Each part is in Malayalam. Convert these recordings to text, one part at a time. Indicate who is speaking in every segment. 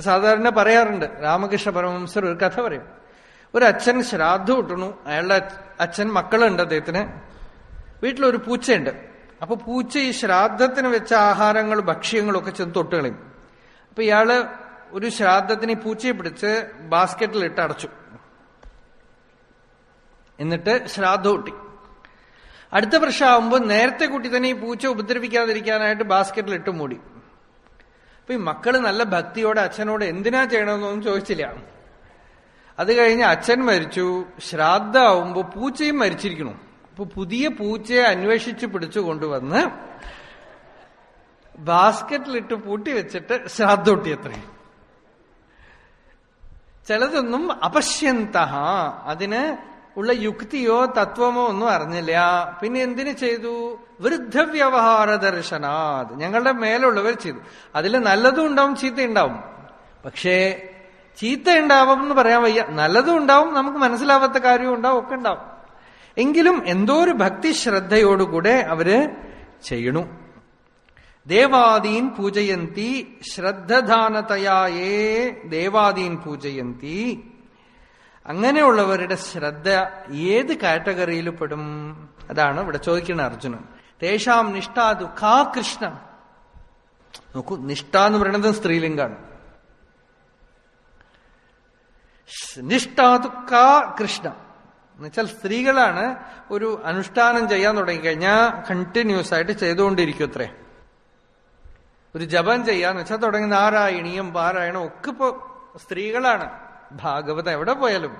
Speaker 1: സാധാരണ പറയാറുണ്ട്. രാമകൃഷ്ണ പരമഹംസർ ഒരു കഥ പറയും. ഒരു അച്ഛൻ ശ്രാദ്ധ ഇട്ടണു അയാളുടെ അച്ഛൻ മക്കളുണ്ട് അദ്ദേഹത്തിന്. വീട്ടിലൊരു പൂച്ചയുണ്ട്. അപ്പൊ പൂച്ച ഈ ശ്രാദ്ധത്തിന് വെച്ച ആഹാരങ്ങൾ ഭക്ഷ്യങ്ങളൊക്കെ ചെന്ന് തൊട്ട് കളയും. അപ്പൊ ഇയാൾ ഒരു ശ്രാദ്ധത്തിന് ഈ പൂച്ചയെ പിടിച്ച് ബാസ്ക്കറ്റിൽ ഇട്ട് അടച്ചു. എന്നിട്ട് ശ്രാദ്ധ കൂട്ടി. അടുത്ത വർഷമാകുമ്പോൾ നേരത്തെ കൂട്ടി തന്നെ ഈ പൂച്ച ഉപദ്രവിക്കാതിരിക്കാനായിട്ട് ബാസ്ക്കറ്റിൽ ഇട്ട് മൂടി. അപ്പൊ ഈ മക്കൾ നല്ല ഭക്തിയോടെ അച്ഛനോട് എന്തിനാ ചെയ്യണമെന്നൊന്നും ചോദിച്ചില്ല. അത് കഴിഞ്ഞ് അച്ഛൻ മരിച്ചു ശ്രാദ്ധാവുമ്പോ പൂച്ചയും മരിച്ചിരിക്കണു അപ്പൊ പുതിയ പൂച്ചയെ അന്വേഷിച്ച് പിടിച്ചു കൊണ്ടുവന്ന് ബാസ്ക്കറ്റിലിട്ട് പൂട്ടി വെച്ചിട്ട് ശ്രാദ്ധൊട്ടിയത്രേ ചിലതൊന്നും അപശ്യന്ത അതിന് ഉള്ള യുക്തിയോ തത്വമോ ഒന്നും അറിഞ്ഞില്ല. പിന്നെ എന്തിനു ചെയ്തു? വൃദ്ധവ്യവഹാര ദർശനാത് ഞങ്ങളുടെ മേലുള്ളവർ ചെയ്തു. അതിൽ നല്ലതും ഉണ്ടാവും ചീത്ത ഉണ്ടാവും പക്ഷേ ചീത്ത ഉണ്ടാവും എന്ന് പറയാൻ വയ്യ. നല്ലതും ഉണ്ടാവും നമുക്ക് മനസ്സിലാവാത്ത കാര്യവും ഉണ്ടാവും ഒക്കെ ഉണ്ടാവും. എങ്കിലും എന്തോ ഒരു ഭക്തി ശ്രദ്ധയോടുകൂടെ അവർ ചെയ്യണു. ദേവാദീൻ പൂജയന്തി ശ്രദ്ധദാനതയായേ ദേവാദീൻ പൂജയന്തി. അങ്ങനെയുള്ളവരുടെ ശ്രദ്ധ ഏത് കാറ്റഗറിയിൽ പെടും? അതാണ് ഇവിടെ ചോദിക്കുന്ന അർജുനൻ. തേഷാം നിഷ്ഠാ ദുഃഖാ കൃഷ്ണ. നോക്കൂ നിഷ്ഠ എന്ന് പറയുന്നത് സ്ത്രീലിംഗാണ്. നിഷ്ഠ ദുഃഖാ കൃഷ്ണ. എന്നുവെച്ചാൽ സ്ത്രീകളാണ് ഒരു അനുഷ്ഠാനം ചെയ്യാൻ തുടങ്ങിക്കഴിഞ്ഞാൽ കണ്ടിന്യൂസ് ആയിട്ട് ചെയ്തുകൊണ്ടിരിക്കും അത്രേ ഒരു ജപം ചെയ്യാന്ന് വെച്ചാൽ തുടങ്ങി നാരായണീയം പാരായണം ഒക്കെ ഇപ്പോ സ്ത്രീകളാണ്. ഭാഗവതം എവിടെ പോയാലും.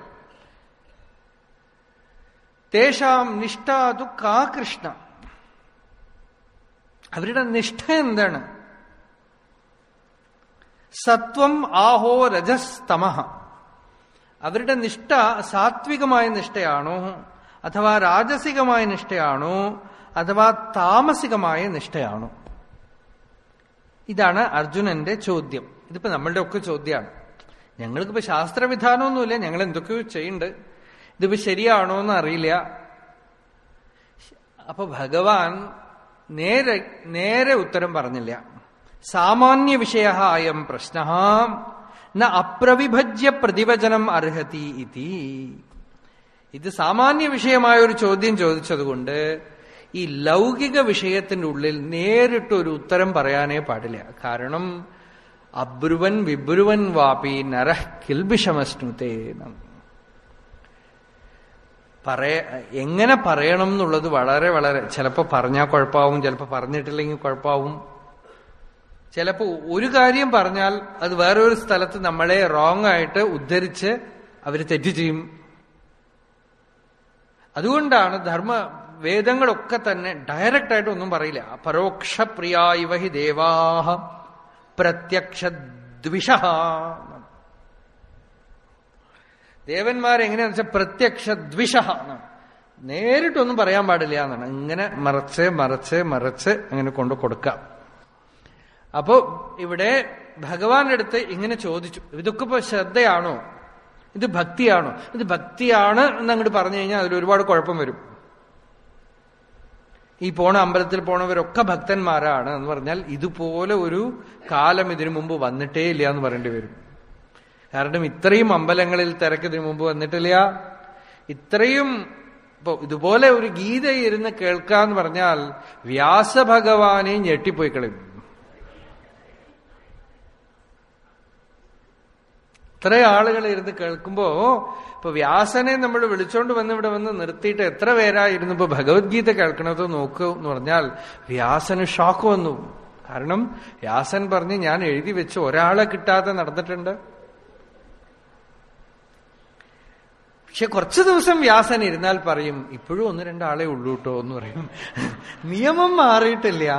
Speaker 1: തേശാം നിഷ്ഠ കാ കൃഷ്ണ. അവരുടെ നിഷ്ഠ എന്താണ്? സത്വം ആഹോ രജസ്തമ. അവരുടെ നിഷ്ഠ സാത്വികമായ നിഷ്ഠയാണോ? അഥവാ രാജസികമായ നിഷ്ഠയാണോ? അഥവാ താമസികമായ നിഷ്ഠയാണോ? ഇതാണ് അർജുനന്റെ ചോദ്യം. ഇതിപ്പോ നമ്മളുടെ ഒക്കെ ചോദ്യമാണ്. ഞങ്ങൾക്കിപ്പോ ശാസ്ത്രവിധാനമൊന്നുമില്ല. ഞങ്ങൾ എന്തൊക്കെയോ ചെയ്യുന്നുണ്ട്. ഇതിപ്പോ ശരിയാണോ എന്ന് അറിയില്ല. അപ്പൊ ഭഗവാൻ നേരെ നേരെ ഉത്തരം പറഞ്ഞില്ല. സാമാന്യ വിഷയ അയം പ്രശ്ന ന അപ്രവിഭജ്യ പ്രതിവചനം അർഹതി ഇതി. ഇത് സാമാന്യ വിഷയമായ ഒരു ചോദ്യം ചോദിച്ചതുകൊണ്ട് ഈ ലൗകിക വിഷയത്തിന്റെ ഉള്ളിൽ നേരിട്ടൊരു ഉത്തരം പറയാനേ പാടില്ല. കാരണം അബ്രുവൻ വിബ്രുവൻ വാപി നരഹ് കിൽബിഷമസ്നുതേ പറയ എങ്ങനെ പറയണം എന്നുള്ളത് വളരെ വളരെ ചിലപ്പോ പറഞ്ഞാൽ കുഴപ്പമാവും ചിലപ്പോ പറഞ്ഞിട്ടില്ലെങ്കിൽ കുഴപ്പമാവും ചിലപ്പോ ഒരു കാര്യം പറഞ്ഞാൽ അത് വേറെ ഒരു സ്ഥലത്ത് നമ്മളെ റോങ് ആയിട്ട് ഉദ്ധരിച്ച് അവർ തെറ്റ് ചെയ്യും. അതുകൊണ്ടാണ് ധർമ്മ വേദങ്ങളൊക്കെ തന്നെ ഡയറക്റ്റ് ആയിട്ട് ഒന്നും പറയില്ല. പരോക്ഷ വഹി ദേവാഹ. പ്രത്യക്ഷ ദ്വിഷ ദേവന്മാരെങ്ങനെയാന്ന് വെച്ചാൽ പ്രത്യക്ഷ ദ്വിഷ നേരിട്ടൊന്നും പറയാൻ പാടില്ല എന്നാണ്. ഇങ്ങനെ മറച്ച് മറച്ച് മറച്ച് അങ്ങനെ കൊണ്ടു കൊടുക്കാം. അപ്പോ ഇവിടെ ഭഗവാന്റെ അടുത്ത് ഇങ്ങനെ ചോദിച്ചു. ഇതൊക്കെ ഇപ്പൊ ശ്രദ്ധയാണോ? ഇത് ഭക്തിയാണോ? ഇത് ഭക്തിയാണ് എന്ന് അങ്ങോട്ട് പറഞ്ഞു കഴിഞ്ഞാൽ അതിൽ ഒരുപാട് കുഴപ്പം വരും. ഈ പോണ അമ്പലത്തിൽ പോണവരൊക്കെ ഭക്തന്മാരാണ് എന്ന് പറഞ്ഞാൽ ഇതുപോലെ ഒരു കാലം ഇതിനു മുമ്പ് വന്നിട്ടേ ഇല്ല എന്ന് പറയേണ്ടി വരും. കാരണം ഇത്രയും അമ്പലങ്ങളിൽ തിരക്ക് ഇതിനു മുമ്പ് വന്നിട്ടില്ല. ഇത്രയും ഇപ്പൊ ഇതുപോലെ ഒരു ഗീത ഇരുന്ന് കേൾക്കാന്ന് പറഞ്ഞാൽ വ്യാസഭഗവാനെ ഞെട്ടിപ്പോയി കളയും. ഇത്ര ആളുകൾ ഇരുന്ന് കേൾക്കുമ്പോ ഇപ്പൊ വ്യാസനെ നമ്മൾ വിളിച്ചോണ്ട് വന്ന് ഇവിടെ വന്ന് നിർത്തിയിട്ട് എത്ര പേരായിരുന്നു ഇപ്പൊ ഭഗവത്ഗീത കേൾക്കണത് നോക്കൂ എന്ന് പറഞ്ഞാൽ വ്യാസന് ഷോക്ക് വന്നു. കാരണം വ്യാസൻ പറഞ്ഞ് ഞാൻ എഴുതി വെച്ച് ഒരാളെ കിട്ടാതെ നടന്നിട്ടുണ്ട്. പക്ഷെ കുറച്ചു ദിവസം വ്യാസൻ ഇരുന്നാൽ പറയും ഇപ്പോഴും ഒന്ന് രണ്ടാളെ ഉള്ളൂ കേട്ടോ എന്ന് പറയും. നിയമം മാറിയിട്ടില്ല.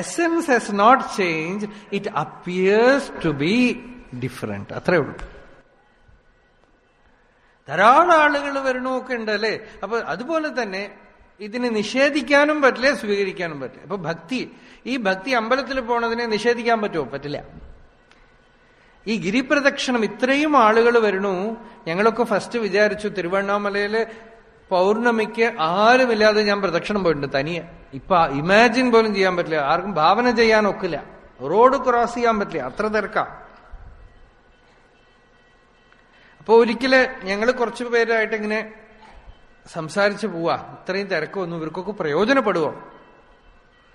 Speaker 1: Essence has not change it appears to be different അത്രേ ഉള്ളൂ. ധാരാളം ആളുകൾ വരണമൊക്കെ ഉണ്ട് അല്ലേ? അപ്പൊ അതുപോലെ തന്നെ ഇതിനെ നിഷേധിക്കാനും പറ്റില്ല സ്വീകരിക്കാനും പറ്റില്ല. അപ്പൊ ഭക്തി ഈ ഭക്തി അമ്പലത്തിൽ പോണതിനെ നിഷേധിക്കാൻ പറ്റുമോ? പറ്റില്ല. ഈ ഗിരിപ്രദക്ഷിണം ഇത്രയും ആളുകൾ വരണു ഞങ്ങളൊക്കെ ഫസ്റ്റ് വിചാരിച്ചു തിരുവണ്ണാമലയിൽ പൗർണമിക്ക് ആരുമില്ലാതെ ഞാൻ പ്രദക്ഷിണം പോയിട്ടുണ്ട് തനിയെ. ഇപ്പൊ ഇമാജിൻ പോലും ചെയ്യാൻ പറ്റില്ല. ആർക്കും ഭാവന ചെയ്യാൻ ഒക്കില്ല. റോഡ് ക്രോസ് ചെയ്യാൻ പറ്റില്ല. അത്ര തിരക്കാം. അപ്പൊ ഒരിക്കൽ ഞങ്ങൾ കുറച്ചു പേരായിട്ട് ഇങ്ങനെ സംസാരിച്ചു പോവാ. ഇത്രയും തിരക്കൊന്നും ഇവർക്കൊക്കെ പ്രയോജനപ്പെടുവോ?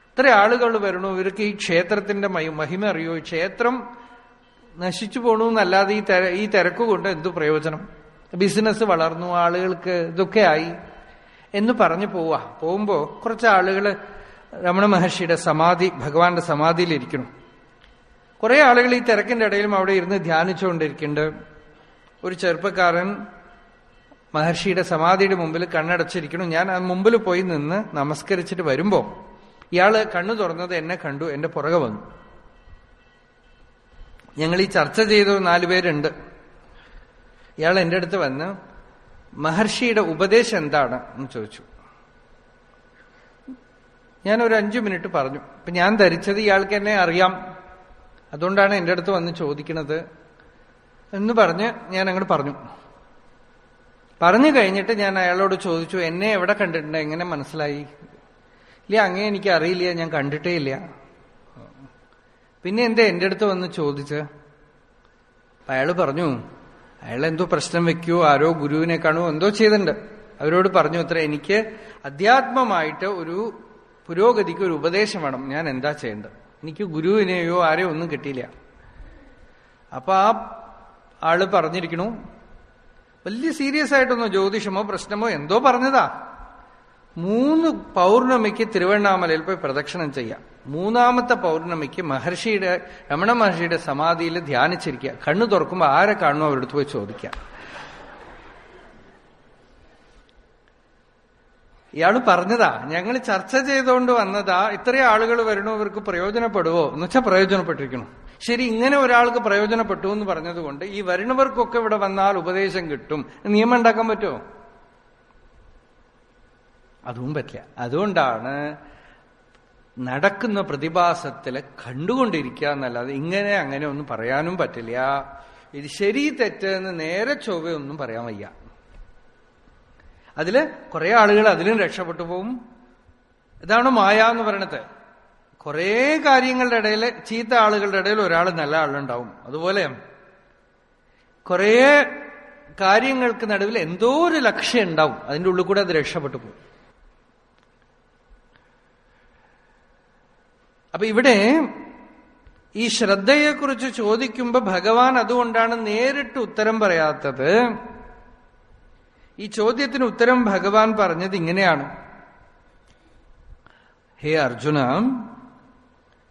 Speaker 1: ഇത്ര ആളുകൾ വരണു? ഇവർക്ക് ഈ ക്ഷേത്രത്തിന്റെ മഹി- മഹിമ അറിയോ? ക്ഷേത്രം നശിച്ചു പോണു എന്നല്ലാതെ ഈ തിര ഈ തിരക്ക് കൊണ്ട് എന്തു പ്രയോജനം? ബിസിനസ് വളർന്നു ആളുകൾക്ക് ഇതൊക്കെ ആയി എന്ന് പറഞ്ഞു പോവാ. പോകുമ്പോ കുറച്ച് ആളുകൾ രമണ മഹർഷിയുടെ സമാധി ഭഗവാന്റെ സമാധിയിലിരിക്കണം കുറെ ആളുകൾ ഈ തിരക്കിന്റെ ഇടയിലും അവിടെ ഇരുന്ന് ധ്യാനിച്ചുകൊണ്ടിരിക്കുന്നുണ്ട്. ഒരു ചെറുപ്പക്കാരൻ മഹർഷിയുടെ സമാധിയുടെ മുമ്പിൽ കണ്ണടച്ചിരിക്കണം ഞാൻ ആ മുമ്പിൽ പോയി നിന്ന് നമസ്കരിച്ചിട്ട് വരുമ്പോ ഇയാൾ കണ്ണു തുറന്നത് എന്നെ കണ്ടു എന്റെ പുറകെ വന്നു. ഞങ്ങൾ ഈ ചർച്ച ചെയ്ത നാലുപേരുണ്ട് ഇയാൾ എന്റെ അടുത്ത് വന്ന് മഹർഷിയുടെ ഉപദേശം എന്താണ്? എന്ന് ചോദിച്ചു. ഞാൻ ഒരു അഞ്ചു മിനിറ്റ് പറഞ്ഞു. ഇപ്പൊ ഞാൻ ധരിച്ചത് ഇയാൾക്ക് എന്നെ അറിയാം. അതുകൊണ്ടാണ് എന്റെ അടുത്ത് വന്ന് ചോദിക്കുന്നത്. എന്ന് പറഞ്ഞ് ഞാൻ അങ്ങോട്ട് പറഞ്ഞു. പറഞ്ഞു കഴിഞ്ഞിട്ട് ഞാൻ അയാളോട് ചോദിച്ചു എന്നെ എവിടെ കണ്ടിട്ടുണ്ട്? എങ്ങനെ മനസ്സിലായി? ഇല്ല അങ്ങനെ എനിക്ക് അറിയില്ല ഞാൻ കണ്ടിട്ടേ ഇല്ല. പിന്നെ എന്താ? എന്റെ അടുത്ത് വന്ന് ചോദിച്ച്. അയാൾ പറഞ്ഞു അയാൾ എന്തോ പ്രശ്നം വെക്കുകയോ ആരോ ഗുരുവിനെ കാണുമോ എന്തോ ചെയ്തിട്ടുണ്ട്. അവരോട് പറഞ്ഞു അത്ര എനിക്ക് അധ്യാത്മമായിട്ട് ഒരു പുരോഗതിക്ക് ഒരു ഉപദേശം വേണം. ഞാൻ എന്താ ചെയ്യേണ്ടത്? എനിക്ക് ഗുരുവിനെയോ ആരെയോ ഒന്നും കിട്ടിയില്ല. അപ്പൊ ആ ആൾ പറഞ്ഞിരിക്കണു. വലിയ സീരിയസ് ആയിട്ടൊന്നും ജ്യോതിഷമോ പ്രശ്നമോ എന്തോ പറഞ്ഞതാ. മൂന്ന് പൗർണമിക്ക് തിരുവണ്ണാമലയിൽ പോയി പ്രദക്ഷിണം ചെയ്യാം. മൂന്നാമത്തെ പൗർണമിക്ക് മഹർഷിയുടെ രമണ മഹർഷിയുടെ സമാധിയിൽ ധ്യാനിച്ചിരിക്കുക. കണ്ണു തുറക്കുമ്പോൾ ആരെ കാണുമോ അവരെടുത്ത് പോയി ചോദിക്കാം ഇയാൾ പറഞ്ഞതാ ഞങ്ങൾ ചർച്ച ചെയ്തുകൊണ്ട് വന്നതാ ഇത്രയും ആളുകൾ വരണോ ഇവർക്ക് പ്രയോജനപ്പെടുവോ? എന്ന് വെച്ചാൽ പ്രയോജനപ്പെട്ടിരിക്കണം. ശരി ഇങ്ങനെ ഒരാൾക്ക് പ്രയോജനപ്പെട്ടു എന്ന് പറഞ്ഞതുകൊണ്ട് ഈ വരുന്നവർക്കൊക്കെ ഇവിടെ വന്നാൽ ഉപദേശം കിട്ടും. നിയമം ഉണ്ടാക്കാൻ പറ്റുമോ? അതും പറ്റില്ല. അതുകൊണ്ടാണ് നടക്കുന്ന പ്രതിഭാസത്തിൽ കണ്ടുകൊണ്ടിരിക്കുക എന്നല്ലാതെ ഇങ്ങനെ അങ്ങനെ ഒന്നും പറയാനും പറ്റില്ല. ഇത് ശരി തെറ്റ് എന്ന് നേരെ ചൊവ്വയൊന്നും പറയാൻ വയ്യ. അതിൽ കുറെ ആളുകൾ അതിലും രക്ഷപ്പെട്ടു പോവും. ഇതാണ് മായ എന്ന് പറയണത്. കുറെ കാര്യങ്ങളുടെ ഇടയിൽ ചീത്ത ആളുകളുടെ ഇടയിൽ ഒരാൾ നല്ല ആളുണ്ടാവും. അതുപോലെ കുറേ കാര്യങ്ങൾക്ക് നടുവിൽ എന്തോ ഒരു ലക്ഷ്യം ഉണ്ടാവും. അതിന്റെ ഉള്ളിൽ കൂടെ അത് രക്ഷപ്പെട്ടു പോകും. അപ്പൊ ഇവിടെ ഈ ശ്രദ്ധയെക്കുറിച്ച് ചോദിക്കുമ്പോൾ ഭഗവാൻ അതുകൊണ്ടാണ് നേരിട്ട് ഉത്തരം പറയാത്തത്. ഈ ചോദ്യത്തിന് ഉത്തരം ഭഗവാൻ പറഞ്ഞത് ഇങ്ങനെയാണ്. ഹേ അർജുന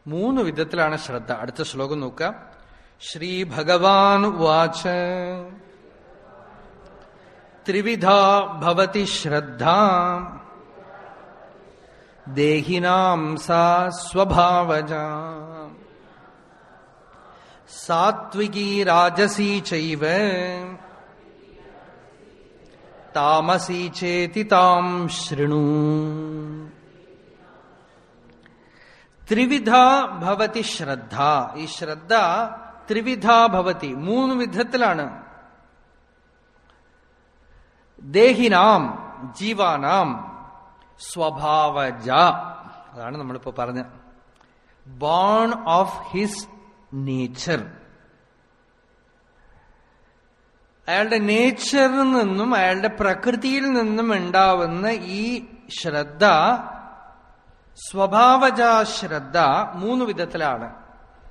Speaker 1: മൂന്ന് വിധത്തിലാണ് ശ്രദ്ധ. അടുത്ത ശ്ലോകം നോക്കാം ശ്രീ ഭഗവാൻ വാച ത്രിവിധ ഭവതി ശ്രദ്ധ. ദേഹിനാം സാ സ്വഭാവജ. സാത്വികീ രാജസീ ചൈവ. താമസീ ചേതി താം ശൃണു. ത്രിവിധ ഭവതി ശ്രദ്ധ. ഈ ശ്രദ്ധ ത്രിവിധ ഭവതി. മൂന്ന് വിധത്തിലാണ്. ദേഹിനാം ജീവാനാം സ്വഭാവജ. അതാണ് നമ്മളിപ്പോ പറഞ്ഞ ബോൺ ഓഫ് ഹിസ് നേച്ചർ അയാളുടെ നേച്ചറിൽ നിന്നും അയാളുടെ പ്രകൃതിയിൽ നിന്നും ഉണ്ടാവുന്ന ഈ ശ്രദ്ധ സ്വഭാവജ ശ്രദ്ധ മൂന്ന് വിധത്തിലാണ്.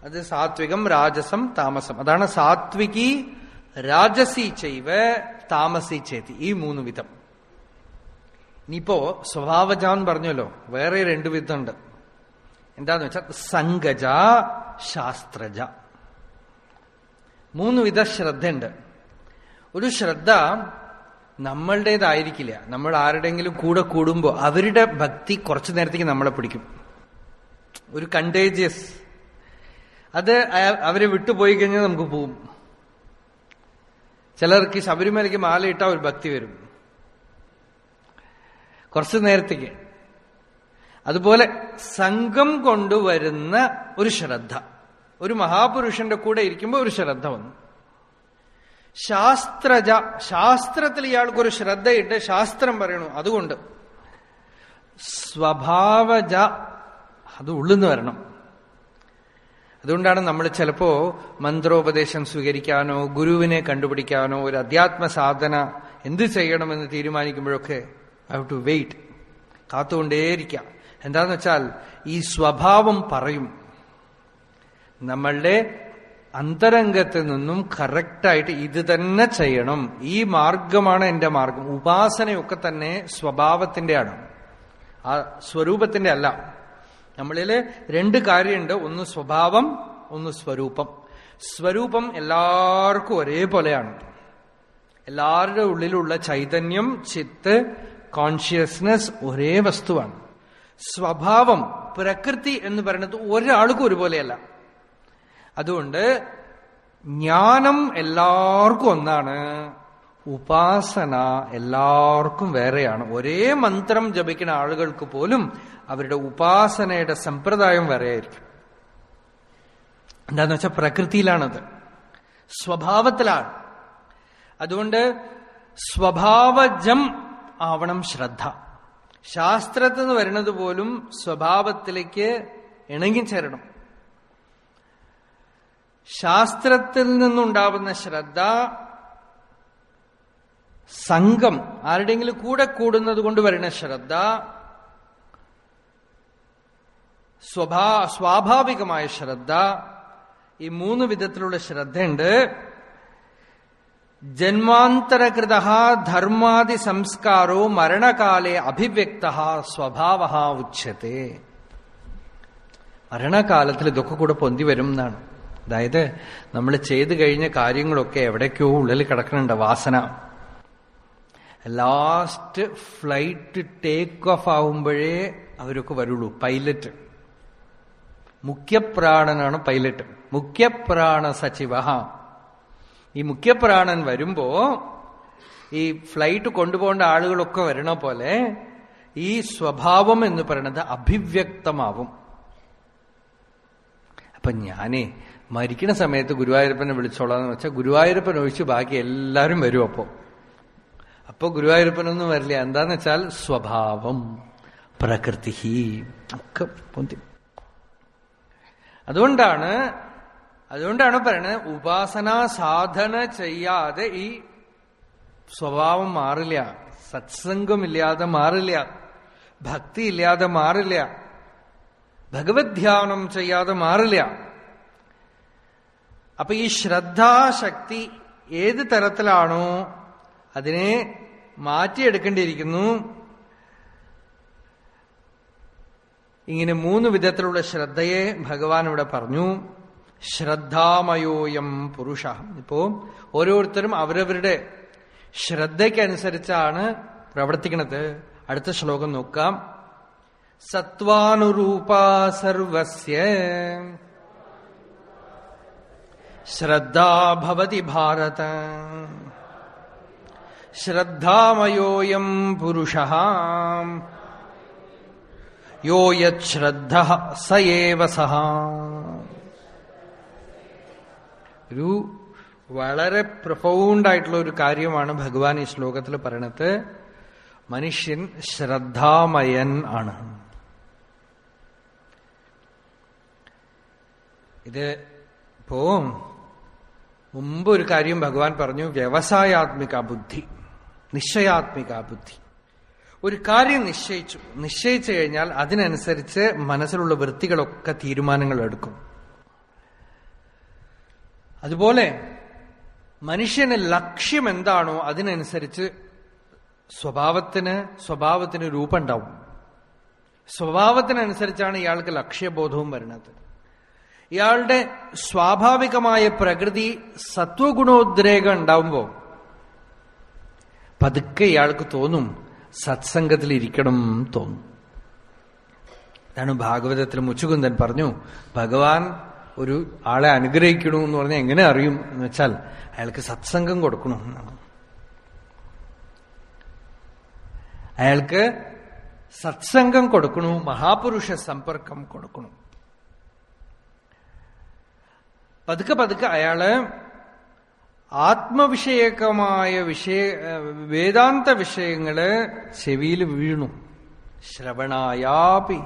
Speaker 1: അത് സാത്വികം രാജസം താമസം. അതാണ് സാത്വികി രാജസി ചെയ്വ് താമസി ചേതി ഈ മൂന്ന് വിധം. ഇനിയിപ്പോ സ്വഭാവജ എന്ന് പറഞ്ഞല്ലോ. വേറെ രണ്ടു വിധമുണ്ട്. എന്താന്ന് വെച്ചാൽ സംഗജ ശാസ്ത്രജ. മൂന്ന് വിധ ശ്രദ്ധയുണ്ട്. ഒരു ശ്രദ്ധ നമ്മളുടേതായിരിക്കില്ല. നമ്മൾ ആരുടെങ്കിലും കൂടെ കൂടുമ്പോൾ അവരുടെ ഭക്തി കുറച്ചു നേരത്തേക്ക് നമ്മളെ പിടിക്കും. ഒരു കണ്ടേജിയസ് അത് അവരെ വിട്ടുപോയി കഴിഞ്ഞാൽ നമുക്ക് പോവും. ചിലർക്ക് ശബരിമലയ്ക്ക് മാലയിട്ടാൽ ഒരു ഭക്തി വരും. കുറച്ചു നേരത്തേക്ക്. അതുപോലെ സംഘം കൊണ്ടുവരുന്ന ഒരു ശ്രദ്ധ. ഒരു മഹാപുരുഷന്റെ കൂടെ ഇരിക്കുമ്പോൾ ഒരു ശ്രദ്ധ വന്നു. ശാസ്ത്രജ ശാസ്ത്രത്തിൽ ഇയാൾക്കൊരു ശ്രദ്ധയിട്ട് ശാസ്ത്രം പറയണു അതുകൊണ്ട്. സ്വഭാവജ അത് ഉള്ളുന്ന് വരണം. അതുകൊണ്ടാണ് നമ്മൾ ചിലപ്പോ മന്ത്രോപദേശം സ്വീകരിക്കാനോ ഗുരുവിനെ കണ്ടുപിടിക്കാനോ ഒരു അധ്യാത്മ സാധന എന്ത് ചെയ്യണമെന്ന് തീരുമാനിക്കുമ്പോഴൊക്കെ ഐ ഹവ് ടു വെയിറ്റ് കാത്തുകൊണ്ടേയിരിക്കാം. എന്താന്ന് വെച്ചാൽ ഈ സ്വഭാവം പറയും. നമ്മളുടെ അന്തരംഗത്ത് നിന്നും കറക്റ്റായിട്ട് ഇത് തന്നെ ചെയ്യണം. ഈ മാർഗമാണ് എന്റെ മാർഗം. ഉപാസനയൊക്കെ തന്നെ സ്വഭാവത്തിന്റെയാണ് ആ സ്വരൂപത്തിന്റെ അല്ല. നമ്മളിൽ രണ്ട് കാര്യമുണ്ട്. ഒന്ന് സ്വഭാവം ഒന്ന് സ്വരൂപം. സ്വരൂപം എല്ലാവർക്കും ഒരേപോലെയാണ്. എല്ലാവരുടെ ഉള്ളിലുള്ള ചൈതന്യം ചിത്ത് കോൺഷ്യസ്നസ് ഒരേ വസ്തുവാണ്. സ്വഭാവം പ്രകൃതി എന്ന് പറയുന്നത് ഒരാൾക്കും ഒരുപോലെയല്ല. അതുകൊണ്ട് ജ്ഞാനം എല്ലാവർക്കും ഒന്നാണ് ഉപാസന എല്ലാവർക്കും വേറെയാണ്. ഒരേ മന്ത്രം ജപിക്കുന്ന ആളുകൾക്ക് പോലും അവരുടെ ഉപാസനയുടെ സമ്പ്രദായം വേറെയായിരിക്കും. എന്താന്ന് വെച്ചാൽ പ്രകൃതിയിലാണത്. സ്വഭാവത്തിലാണ്. അതുകൊണ്ട് സ്വഭാവജം ആവണം ശ്രദ്ധ. ശാസ്ത്രത്തിൽ നിന്ന് വരുന്നത് പോലും സ്വഭാവത്തിലേക്ക് ഇണങ്ങിച്ചേരണം ശാസ്ത്രത്തിൽ നിന്നുണ്ടാവുന്ന ശ്രദ്ധ സംഘം ആരുടെയെങ്കിലും കൂടെ കൂടുന്നത് കൊണ്ട് വരുന്ന ശ്രദ്ധ സ്വഭാ സ്വാഭാവികമായ ശ്രദ്ധ ഈ മൂന്ന് വിധത്തിലുള്ള ശ്രദ്ധയുണ്ട്. ജന്മാന്തരകൃത ധർമാദി സംസ്കാരോ മരണകാലേ അഭിവ്യക്ത സ്വഭാവ ഉച്ചത്തെ മരണകാലത്തിൽ ഇതൊക്കെ കൂടെ പൊന്തി വരും എന്നാണ്. അതായത് നമ്മൾ ചെയ്തു കഴിഞ്ഞ കാര്യങ്ങളൊക്കെ എവിടേക്കോ ഉള്ളിൽ കിടക്കുന്നുണ്ട് വാസന. ലാസ്റ്റ് ഫ്ലൈറ്റ് ടേക്ക് ഓഫ് ആവുമ്പോഴേ അവരൊക്കെ വരുള്ളൂ പൈലറ്റ് മുഖ്യപ്രാണനാണ് പൈലറ്റ് മുഖ്യപ്രാണ സച്ചിവ ഈ മുഖ്യപ്രാണൻ വരുമ്പോ ഈ ഫ്ലൈറ്റ് കൊണ്ടുപോകേണ്ട ആളുകളൊക്കെ വരണ പോലെ ഈ സ്വഭാവം എന്ന് പറയുന്നത് അഭിവ്യക്തമാവും. അപ്പൊ ഞാനേ മരിക്കുന്ന സമയത്ത് ഗുരുവായൂരപ്പനെ വിളിച്ചോളാന്ന് വെച്ചാൽ ഗുരുവായൂരപ്പൻ ഒഴിച്ച് ബാക്കി എല്ലാവരും വരും അപ്പോ. അപ്പോ ഗുരുവായൂരപ്പനൊന്നും വരില്ല. എന്താന്ന് വെച്ചാൽ സ്വഭാവം പ്രകൃതി ഒക്കെ അതുകൊണ്ടാണ് അതുകൊണ്ടാണ് പറയുന്നത് ഉപാസന സാധന ചെയ്യാതെ ഈ സ്വഭാവം മാറില്ല. സത്സംഗമില്ലാതെ മാറില്ല. ഭക്തി ഇല്ലാതെ മാറില്ല. ഭഗവത് ധ്യാനം ചെയ്യാതെ മാറില്ല. അപ്പൊ ഈ ശ്രദ്ധാശക്തി ഏത് തരത്തിലാണോ അതിനെ മാറ്റിയെടുക്കേണ്ടിയിരിക്കുന്നു. ഇങ്ങനെ മൂന്ന് വിധത്തിലുള്ള ശ്രദ്ധയെ ഭഗവാൻ ഇവിടെ പറഞ്ഞു. ശ്രദ്ധാമയോയം പുരുഷ ഇപ്പോ ഓരോരുത്തരും അവരവരുടെ ശ്രദ്ധയ്ക്കനുസരിച്ചാണ് പ്രവർത്തിക്കുന്നത് അടുത്ത ശ്ലോകം നോക്കാം. സത്വാനുരൂപ സർവസ്യ. ശ്രദ്ധാ ഭവതി ഭാരത ശ്രദ്ധാമയോയം പുരുഷ യോ യശ്രദ്ധ സയേവ സഹ ഒരു വളരെ പ്രൊഫൗണ്ടായിട്ടുള്ള ഒരു കാര്യമാണ് ഭഗവാൻ ഈ ശ്ലോകത്തിൽ പറയണത്. മനുഷ്യൻ ശ്രദ്ധാമയൻ ആണ്. ഇത് ഇപ്പോ മുമ്പ് ഒരു കാര്യം ഭഗവാൻ പറഞ്ഞു വ്യവസായാത്മിക ബുദ്ധി നിശ്ചയാത്മിക ബുദ്ധി. ഒരു കാര്യം നിശ്ചയിച്ചു. നിശ്ചയിച്ചു കഴിഞ്ഞാൽ അതിനനുസരിച്ച് മനസ്സിലുള്ള വൃത്തികളൊക്കെ തീരുമാനങ്ങൾ എടുക്കും അതുപോലെ മനുഷ്യന് ലക്ഷ്യം എന്താണോ അതിനനുസരിച്ച് സ്വഭാവത്തിന് സ്വഭാവത്തിന് രൂപം ഉണ്ടാവും. സ്വഭാവത്തിനനുസരിച്ചാണ് ഇയാൾക്ക് ലക്ഷ്യബോധവും വരുന്നത്. ഇയാളുടെ സ്വാഭാവികമായ പ്രകൃതി സത്വഗുണോദ്രേകം ഉണ്ടാവുമ്പോ പതുക്കെ ഇയാൾക്ക് തോന്നും സത്സംഗത്തിൽ ഇരിക്കണം തോന്നും. അതാണ് ഭാഗവതത്തിൽ മുച്ചുകുന്ദൻ പറഞ്ഞു ഭഗവാൻ ഒരു ആളെ അനുഗ്രഹിക്കണു എന്ന് പറഞ്ഞാൽ എങ്ങനെ അറിയും? എന്ന് വെച്ചാൽ അയാൾക്ക് സത്സംഗം കൊടുക്കണം എന്നാണ്. അയാൾക്ക് സത്സംഗം കൊടുക്കണു മഹാപുരുഷ സമ്പർക്കം കൊടുക്കണം. പതുക്കെ പതുക്കെ അയാൾ ആത്മവിഷയകമായ വിഷയ വേദാന്ത വിഷയങ്ങൾ ചെവിയിൽ വീണു. ശ്രവണായാപി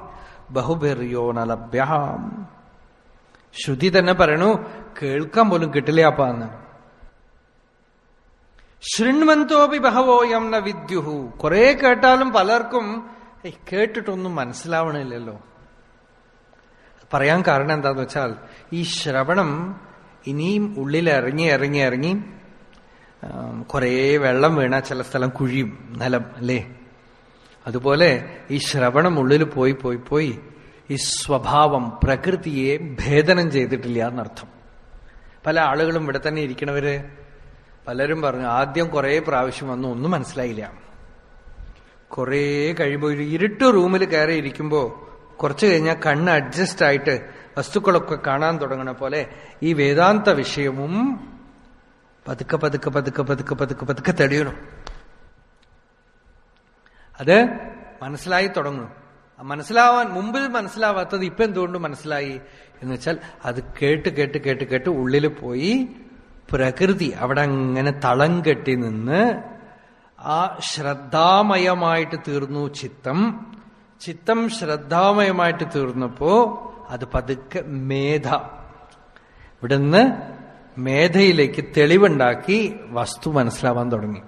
Speaker 1: ബഹുബെറിയോ നലഭ്യഹാം ശ്രുതി തന്നെ പറയണു കേൾക്കാൻ പോലും കിട്ടില്ലാപ്പാന്ന് എന്ന്. ശൃണ്വന്തോപി ബഹവോയം ന വിദ്യുഹു. കുറെ കേട്ടാലും പലർക്കും കേട്ടിട്ടൊന്നും മനസ്സിലാവണില്ലല്ലോ. പറയാൻ കാരണം എന്താന്ന് വെച്ചാൽ ഈ ശ്രവണം ഇനിയും ഉള്ളിൽ ഇറങ്ങി ഇറങ്ങി ഇറങ്ങി കുറേ വെള്ളം വീണ ചില സ്ഥലം കുഴിയും നിലം അല്ലേ? അതുപോലെ ഈ ശ്രവണം ഉള്ളിൽ പോയി പോയി പോയി ഈ സ്വഭാവം പ്രകൃതിയെ ഭേദനം ചെയ്തിട്ടില്ല എന്നർത്ഥം. പല ആളുകളും ഇവിടെ തന്നെ ഇരിക്കണവര് പലരും പറഞ്ഞു ആദ്യം കുറേ പ്രാവശ്യം വന്നു ഒന്നും മനസ്സിലായില്ല. കുറേ കഴിയുമ്പോൾ ഇരുട്ട് റൂമിൽ കയറി ഇരിക്കുമ്പോ കുറച്ചു കഴിഞ്ഞാൽ കണ്ണ് അഡ്ജസ്റ്റ് ആയിട്ട് വസ്തുക്കളൊക്കെ കാണാൻ തുടങ്ങണ പോലെ ഈ വേദാന്ത വിഷയവും പതുക്കെ പതുക്കെ പതുക്കെ പതുക്കെ പതുക്കെ പതുക്കെ തെളിയണം. അത് മനസ്സിലായി തുടങ്ങും. മനസ്സിലാവാൻ മുമ്പിൽ മനസ്സിലാവാത്തത് ഇപ്പൊ എന്തുകൊണ്ട് മനസ്സിലായി? എന്ന് വെച്ചാൽ അത് കേട്ട് കേട്ട് കേട്ട് കേട്ട് ഉള്ളിൽ പോയി പ്രകൃതി അവിടെ അങ്ങനെ തളം കെട്ടി നിന്ന് ആ ശ്രദ്ധാമയമായിട്ട് തീർന്നു ചിത്തം. ചിത്തം ശ്രദ്ധാമയമായിട്ട് തീർന്നപ്പോ അത് പതുക്കെ മേധ. ഇവിടുന്ന് മേധയിലേക്ക് തെളിവുണ്ടാക്കി വസ്തു മനസ്സിലാവാൻ തുടങ്ങി.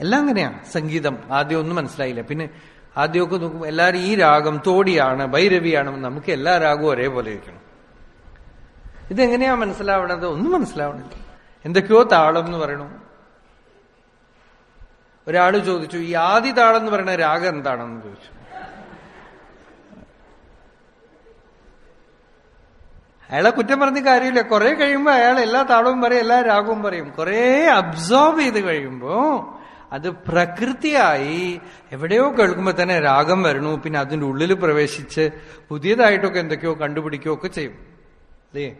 Speaker 1: എല്ലാം അങ്ങനെയാണ്. സംഗീതം ആദ്യം ഒന്നും മനസ്സിലായില്ല. പിന്നെ ആദ്യമൊക്കെ നോക്കുമ്പോൾ എല്ലാവരും ഈ രാഗം തോടിയാണ് ഭൈരവിയാണ് നമുക്ക് എല്ലാ രാഗവും ഒരേപോലെ ഇരിക്കണം. ഇതെങ്ങനെയാ മനസ്സിലാവണത്? ഒന്നും മനസ്സിലാവണില്ല. എന്തൊക്കെയോ താളം എന്ന് പറയണു. ഒരാൾ ചോദിച്ചു ഈ ആദി താളെന്ന് പറയുന്ന രാഗം എന്താണെന്ന് ചോദിച്ചു. അയാളെ കുറ്റം പറഞ്ഞ കാര്യമില്ല. കുറെ കഴിയുമ്പോൾ അയാൾ എല്ലാ താളവും പറയും എല്ലാ രാഗവും പറയും. കുറെ അബ്സോർബ് ചെയ്ത് കഴിയുമ്പോ അത് പ്രകൃതിയായി എവിടെയോ കേൾക്കുമ്പോൾ തന്നെ രാഗം വരണു. പിന്നെ അതിന്റെ ഉള്ളിൽ പ്രവേശിച്ച് പുതിയതായിട്ടൊക്കെ എന്തൊക്കെയോ കണ്ടുപിടിക്കുകയോ ഒക്കെ ചെയ്യും. അല്ലേ?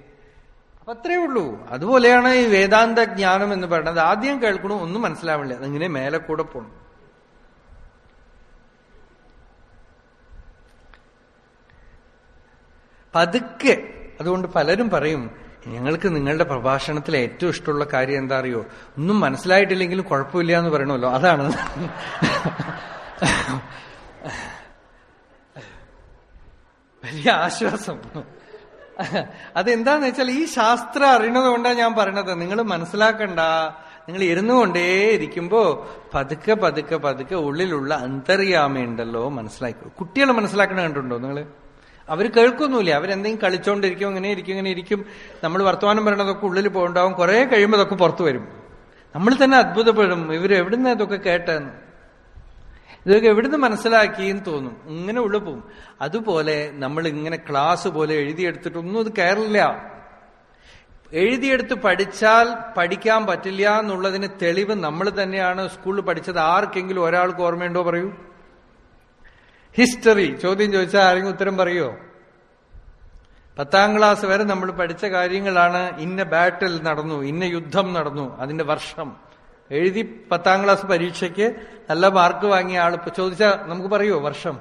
Speaker 1: അപ്പൊ അത്രേ ഉള്ളൂ. അതുപോലെയാണ് ഈ വേദാന്ത ജ്ഞാനം എന്ന് പറയുന്നത്. ആദ്യം കേൾക്കണു ഒന്നും മനസ്സിലാവില്ല. അതിങ്ങനെ മേലെ കൂടെ പോണം. പതുക്കെ അതുകൊണ്ട് പലരും പറയും ഞങ്ങൾക്ക് നിങ്ങളുടെ പ്രഭാഷണത്തിൽ ഏറ്റവും ഇഷ്ടമുള്ള കാര്യം എന്താ അറിയോ? ഒന്നും മനസ്സിലായിട്ടില്ലെങ്കിലും കുഴപ്പമില്ല എന്ന് പറയണമല്ലോ. അതാണ്. വലിയ ആശ്വാസം. അതെന്താന്ന് വെച്ചാൽ ഈ ശാസ്ത്രം അറിയണത് കൊണ്ടാണ് ഞാൻ പറയണത്. നിങ്ങൾ മനസ്സിലാക്കണ്ട. നിങ്ങൾ ഇരുന്നു കൊണ്ടേ ഇരിക്കുമ്പോ പതുക്കെ പതുക്കെ പതുക്കെ ഉള്ളിലുള്ള അന്തര്യാമയുണ്ടല്ലോ മനസ്സിലാക്കി കുട്ടികൾ മനസ്സിലാക്കണ കണ്ടുണ്ടോ നിങ്ങൾ? അവർ കേൾക്കൊന്നുമില്ല. അവരെന്തെങ്കിലും കളിച്ചോണ്ടിരിക്കും ഇങ്ങനെ ഇരിക്കും ഇങ്ങനെ ഇരിക്കും. നമ്മൾ വർത്തമാനം പറയണതൊക്കെ ഉള്ളിൽ പോകണ്ടാവും. കുറെ കഴിയുമ്പോൾ അതൊക്കെ പുറത്തു വരും. നമ്മൾ തന്നെ അത്ഭുതപ്പെടും. ഇവർ എവിടുന്ന് ഇതൊക്കെ കേട്ടെന്ന് ഇതൊക്കെ എവിടുന്ന് മനസ്സിലാക്കി എന്ന് തോന്നും. ഇങ്ങനെ ഉള്ളു പോവും. അതുപോലെ നമ്മൾ ഇങ്ങനെ ക്ലാസ് പോലെ എഴുതിയെടുത്തിട്ടൊന്നും അത് കയറില്ല. എഴുതിയെടുത്ത് പഠിച്ചാൽ പഠിക്കാൻ പറ്റില്ല എന്നുള്ളതിന് തെളിവ് നമ്മൾ തന്നെയാണ് സ്കൂളിൽ പഠിച്ചത്. ആർക്കെങ്കിലും ഒരാൾക്ക് ഓർമ്മയുണ്ടോ പറയൂ? ഹിസ്റ്ററി. ചോദ്യം ചോദിച്ചാൽ ആരെങ്കിലും ഉത്തരം പറയോ? പത്താം ക്ലാസ് വരെ നമ്മൾ പഠിച്ച കാര്യങ്ങളാണ് ഇന്ന ബാറ്റിൽ നടന്നു ഇന്ന യുദ്ധം നടന്നു അതിന്റെ വർഷം. എഴുതി പത്താം ക്ലാസ് പരീക്ഷയ്ക്ക് നല്ല മാർക്ക് വാങ്ങിയ ആൾ ഇപ്പൊ ചോദിച്ചാൽ നമുക്ക് പറയുമോ വർഷം?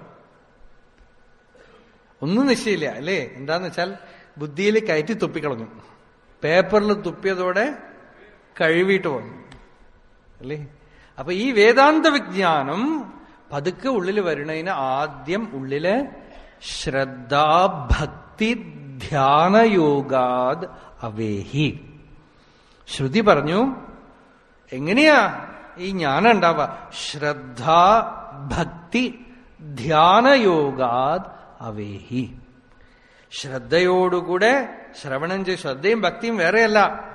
Speaker 1: ഒന്നും നിശ്ചയില്ല അല്ലേ? എന്താന്ന് വെച്ചാൽ ബുദ്ധിയിൽ കയറ്റി തുപ്പിക്കളഞ്ഞു. പേപ്പറിൽ തുപ്പിയതോടെ കഴിവിട്ട് വന്നു. അല്ലേ? അപ്പൊ ഈ വേദാന്ത വിജ്ഞാനം പതുക്കെ ഉള്ളിൽ വരുന്നതിന് ആദ്യം ഉള്ളിൽ ശ്രദ്ധാഭക്തി ധ്യാനയോഗാദ് അവേഹി. ശ്രുതി പറഞ്ഞു എങ്ങനെയാ ഈ ജ്ഞാനം ഉണ്ടാവുക? ശ്രദ്ധ ഭക്തി ധ്യാനയോഗാത് അവേഹി. ശ്രദ്ധയോടുകൂടെ ശ്രവണം ചെയ്ത് ശ്രദ്ധയും ഭക്തിയും വേറെയല്ല.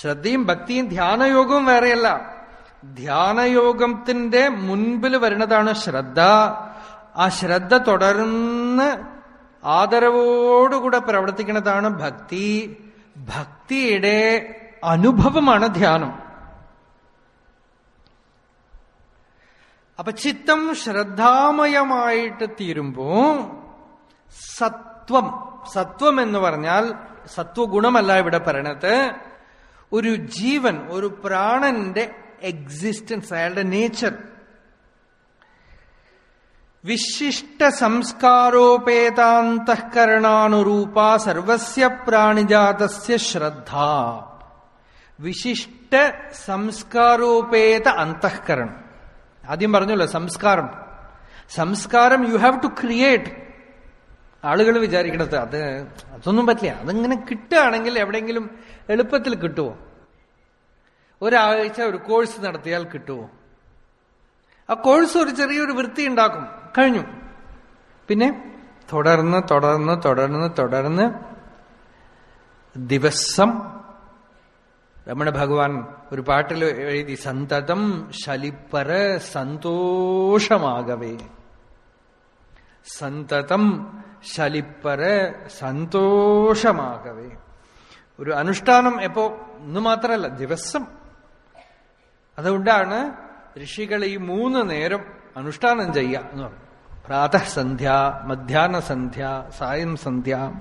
Speaker 1: ശ്രദ്ധയും ഭക്തിയും ധ്യാനയോഗവും വേറെയല്ല. ധ്യാനയോഗത്തിന്റെ മുൻപിൽ വരുന്നതാണ് ശ്രദ്ധ. ആ ശ്രദ്ധ തുടർന്ന് ആദരവോടുകൂടെ പ്രവർത്തിക്കുന്നതാണ് ഭക്തി. ഭക്തിയുടെ അനുഭവമാണ് ധ്യാനം. അപ്പൊ ചിത്തം ശ്രദ്ധാമയമായിട്ട് തീരുമ്പോ സത്വം സത്വം എന്ന് പറഞ്ഞാൽ സത്വഗുണമല്ല ഇവിടെ പറയണത്. ഒരു ജീവൻ ഒരു പ്രാണന്റെ എക്സിസ്റ്റൻസ് അയാളുടെ നേച്ചർ വിശിഷ്ട സംസ്കാരോപേതാന്തഃകരണാനുരൂപ സർവസ്യ പ്രാണിജാതസ്യ ശ്രദ്ധ. വിശിഷ്ട സംസ്കാരോപേത അന്തഃകരണം. ആദ്യം പറഞ്ഞല്ലോ സംസ്കാരം. സംസ്കാരം യു ഹാവ് ടു ക്രിയേറ്റ് ആളുകൾ വിചാരിക്കണത് അത് അതൊന്നും പറ്റില്ല. അതിങ്ങനെ കിട്ടുകയാണെങ്കിൽ എവിടെയെങ്കിലും എളുപ്പത്തിൽ കിട്ടുമോ ഒരാഴ്ച ഒരു കോഴ്സ് നടത്തിയാൽ കിട്ടുമോ ആ കോഴ്സ് ഒരു ചെറിയൊരു വൃത്തി ഉണ്ടാക്കും. കഴിഞ്ഞു. പിന്നെ തുടർന്ന് തുടർന്ന് തുടർന്ന് തുടർന്ന് ദിവസം രമണ ഭഗവാൻ ഒരു പാട്ടിൽ എഴുതി സന്തതം ശലിപ്പര സന്തോഷമാകവേ. സന്തതം ശലിപ്പര സന്തോഷമാകവേ. ഒരു അനുഷ്ഠാനം എപ്പോ ഇന്ന് മാത്രമല്ല ദിവസം. അതുകൊണ്ടാണ് ഋഷികൾ ഈ മൂന്ന് നേരം അനുഷ്ഠാനം ചെയ്യുക എന്ന് പറഞ്ഞു. പ്രാതസന്ധ്യ മധ്യാഹ്ന സന്ധ്യ സായം സന്ധ്യ.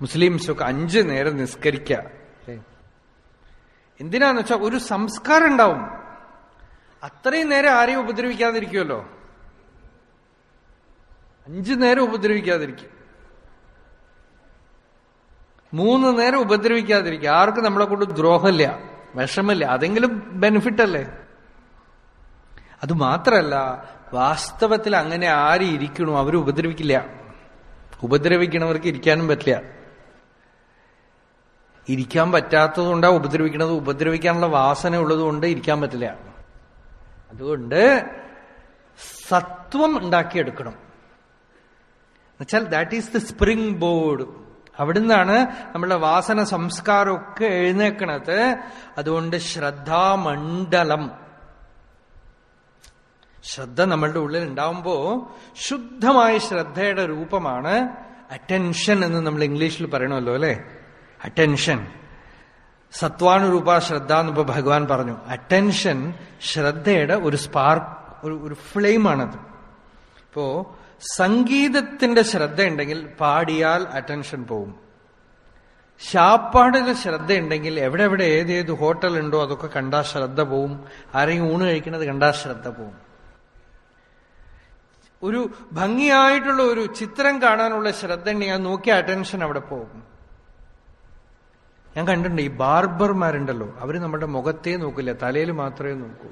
Speaker 1: മുസ്ലിംസൊക്കെ അഞ്ച് നേരം നിസ്കരിക്കുക എന്തിനാന്ന് വെച്ചാൽ ഒരു സംസ്കാരം ഉണ്ടാവും. അത്രയും നേരം ആരെയും ഉപദ്രവിക്കാതിരിക്കുമല്ലോ അഞ്ചു നേരം ഉപദ്രവിക്കാതിരിക്കും. മൂന്ന് നേരം ഉപദ്രവിക്കാതിരിക്കുക ആർക്കും നമ്മളെ കൊണ്ട് ദ്രോഹമില്ല വിഷമില്ല അതെങ്കിലും ബെനിഫിറ്റ് അല്ലേ? അത് മാത്രല്ല വാസ്തവത്തിൽ അങ്ങനെ ആരും ഇരിക്കണു അവർ ഉപദ്രവിക്കില്ല. ഉപദ്രവിക്കണവർക്ക് ഇരിക്കാനും പറ്റില്ല. ഇരിക്കാൻ പറ്റാത്തതുകൊണ്ടാ ഉപദ്രവിക്കുന്നത് ഉപദ്രവിക്കാനുള്ള വാസന ഉള്ളതുകൊണ്ട് ഇരിക്കാൻ പറ്റില്ല. അതുകൊണ്ട് സത്വം ഉണ്ടാക്കിയെടുക്കണം. എന്നുവെച്ചാൽ that is the springboard അവിടുന്നാണ് നമ്മളുടെ വാസന സംസ്കാരമൊക്കെ എഴുന്നേക്കണത്. അതുകൊണ്ട് ശ്രദ്ധാമണ്ഡലം. ശ്രദ്ധ നമ്മളുടെ ഉള്ളിൽ ഉണ്ടാവുമ്പോ ശുദ്ധമായ ശ്രദ്ധയുടെ രൂപമാണ് അറ്റൻഷൻ എന്ന് നമ്മൾ ഇംഗ്ലീഷിൽ പറയണമല്ലോ അല്ലെ? അറ്റൻഷൻ സത്വാനുരൂപ ശ്രദ്ധ എന്നിപ്പോ ഭഗവാൻ പറഞ്ഞു. അറ്റൻഷൻ ശ്രദ്ധയുടെ ഒരു സ്പാർക്ക് ഒരു ഒരു ഫ്ലെയിമാണത് ഇപ്പോ സംഗീതത്തിന്റെ ശ്രദ്ധ ഉണ്ടെങ്കിൽ പാടിയാൽ അറ്റൻഷൻ പോവും. ശാപ്പാടിൽ ശ്രദ്ധയുണ്ടെങ്കിൽ എവിടെ എവിടെ ഏതേത് ഹോട്ടൽ ഉണ്ടോ അതൊക്കെ കണ്ടാ ശ്രദ്ധ പോവും. ആരെങ്കിലും ഊണ് കഴിക്കുന്നത് കണ്ടാ ശ്രദ്ധ പോവും. ഒരു ഭംഗിയായിട്ടുള്ള ഒരു ചിത്രം കാണാനുള്ള ശ്രദ്ധ ഉണ്ടെങ്കിൽ നോക്കിയ അറ്റൻഷൻ അവിടെ പോകും. ഞാൻ കണ്ടിട്ടുണ്ട് ഈ ബാർബർമാരുണ്ടല്ലോ. അവർ നമ്മുടെ മുഖത്തെ നോക്കില്ല തലയിൽ മാത്രമേ നോക്കൂ.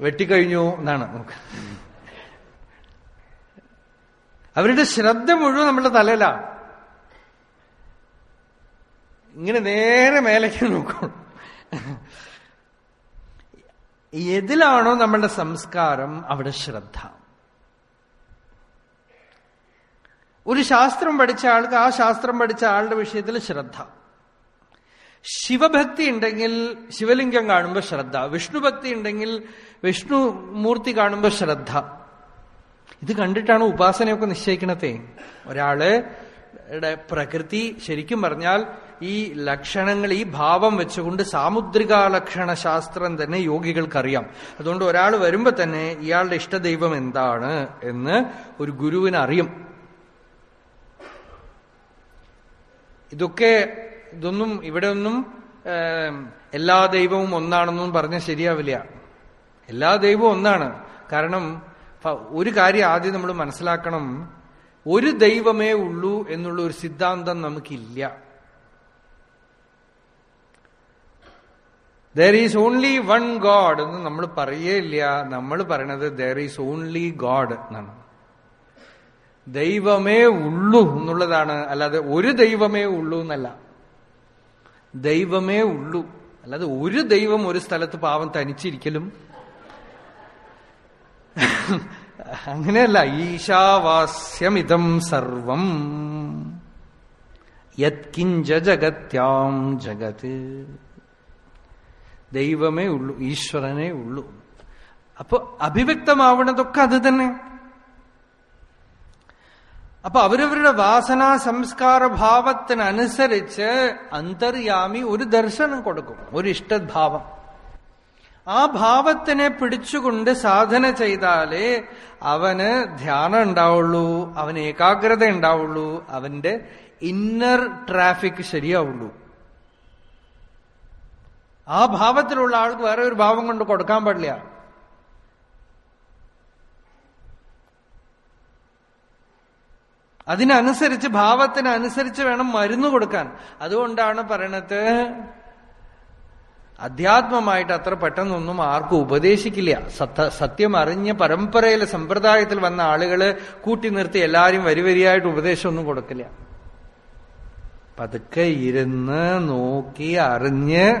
Speaker 1: വെട്ടിക്കഴിഞ്ഞു എന്നാണ് നോക്ക് അവരുടെ ശ്രദ്ധ മുഴുവൻ നമ്മുടെ തലയിലാ. ഇങ്ങനെ നേരെ മേലേക്ക് നോക്കണം എതിലാണോ നമ്മളുടെ സംസ്കാരം? അവിടെ ശ്രദ്ധ. ഒരു ശാസ്ത്രം പഠിച്ച ആൾക്ക് ആ ശാസ്ത്രം പഠിച്ച ആളുടെ വിഷയത്തിൽ ശ്രദ്ധ. ശിവഭക്തി ഉണ്ടെങ്കിൽ ശിവലിംഗം കാണുമ്പോൾ ശ്രദ്ധ. വിഷ്ണുഭക്തി ഉണ്ടെങ്കിൽ വിഷ്ണു മൂർത്തി കാണുമ്പോൾ ശ്രദ്ധ. ഇത് കണ്ടിട്ടാണ് ഉപാസനയൊക്കെ നിശ്ചയിക്കണത്തെ ഒരാൾ പ്രകൃതി ശരിക്കും പറഞ്ഞാൽ ഈ ലക്ഷണങ്ങൾ ഈ ഭാവം വെച്ചുകൊണ്ട് സാമുദ്രിക ലക്ഷണ ശാസ്ത്രം തന്നെ യോഗികൾക്കറിയാം. അതുകൊണ്ട് ഒരാൾ വരുമ്പോ തന്നെ ഇയാളുടെ ഇഷ്ടദൈവം എന്താണ് എന്ന് ഒരു ഗുരുവിന് അറിയും ഇതൊക്കെ ഇതൊന്നും ഇവിടെ ഒന്നും എല്ലാ ദൈവവും ഒന്നാണെന്നും പറഞ്ഞ ശരിയാവില്ല. എല്ലാ ദൈവവും ഒന്നാണ്. കാരണം ഒരു കാര്യം ആദ്യം നമ്മൾ മനസ്സിലാക്കണം. ഒരു ദൈവമേ ഉള്ളൂ എന്നുള്ള ഒരു സിദ്ധാന്തം നമുക്കില്ല. There is only one God എന്ന് നമ്മൾ പറയേ ഇല്ല നമ്മൾ പറയണത് ദർ ഈസ് ഓൺലി ഗോഡ് എന്നാണ്. ദൈവമേ ഉള്ളൂ എന്നുള്ളതാണ്. അല്ലാതെ ഒരു ദൈവമേ ഉള്ളൂ എന്നല്ല. ദൈവമേ ഉള്ളൂ. അല്ലാതെ ഒരു ദൈവം ഒരു സ്ഥലത്ത് പാവം തനിച്ചിരിക്കലും. അങ്ങനെയല്ല. ഈശാവാസ്യമിതം സർവം. യത്കിഞ്ച ജഗത്യാം ജഗത്. ദൈവമേ ഉള്ളൂ ഈശ്വരനേ ഉള്ളൂ. അപ്പൊ അഭിവ്യക്തമാവണതൊക്കെ അത് തന്നെ. അപ്പൊ അവരവരുടെ വാസനാ സംസ്കാര ഭാവത്തിനനുസരിച്ച് അന്തര്യാമി ഒരു ദർശനം കൊടുക്കും ഒരു ഇഷ്ടഭാവം ആ ഭാവത്തിനെ പിടിച്ചുകൊണ്ട് സാധന ചെയ്താലേ അവന് ധ്യാനം ഉണ്ടാവുള്ളൂ അവന് ഏകാഗ്രത ഉണ്ടാവുള്ളൂ അവന്റെ ഇന്നർ ട്രാഫിക് ശരിയാവുള്ളൂ. ആ ഭാവത്തിലുള്ള ആൾക്ക് വേറെ ഒരു ഭാവം കൊണ്ട് കൊടുക്കാൻ പാടില്ല. അതിനനുസരിച്ച് ഭാവത്തിനനുസരിച്ച് വേണം മരുന്ന് കൊടുക്കാൻ. അതുകൊണ്ടാണ് പറയണത് അധ്യാത്മമായിട്ട് അത്ര പെട്ടെന്നൊന്നും ആർക്കും ഉപദേശിക്കില്ല. സത്യ സത്യം അറിഞ്ഞ പരമ്പരയിലെ സമ്പ്രദായത്തിൽ വന്ന ആളുകൾ കൂട്ടി നിർത്തി എല്ലാരും വരിവരിയായിട്ട് ഉപദേശമൊന്നും കൊടുക്കില്ല. പതുക്കെ ഇരുന്ന് നോക്കി അറിഞ്ഞ്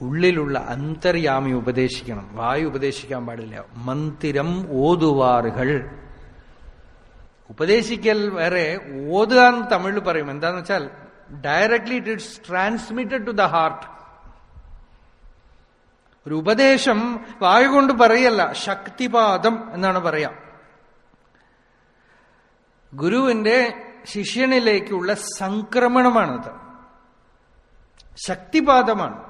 Speaker 1: ഉള്ളിലുള്ള അന്തര്യാമി ഉപദേശിക്കണം. വായു ഉപദേശിക്കാൻ പാടില്ല. മന്ദിരം ഓതുവാറുകൾ. ഉപദേശിക്കൽ വേറെ ഓതുക എന്ന് തമിഴിൽ പറയും. എന്താന്ന് വെച്ചാൽ directly it it's transmitted to the heart ഒരു ഉപദേശം വായു കൊണ്ട് പറയല്ല ശക്തിപാദം എന്നാണ് പറയാം. ഗുരുവിന്റെ ശിഷ്യനിലേക്കുള്ള സംക്രമണമാണത്. ശക്തിപാദമാണ്.